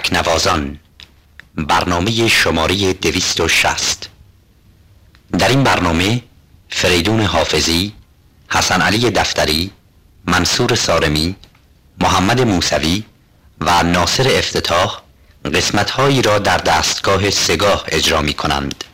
تکنوازان. برنامه شماره دویست و شست در این برنامه فریدون حافظی حسن علی دفتری منصور سارمی محمد موسوی و ناصر افتتاح قسمتهایی را در دستگاه سگاه اجرا می کنند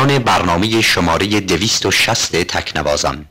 پایان برنامه شماره دویست و شست تکنوازان.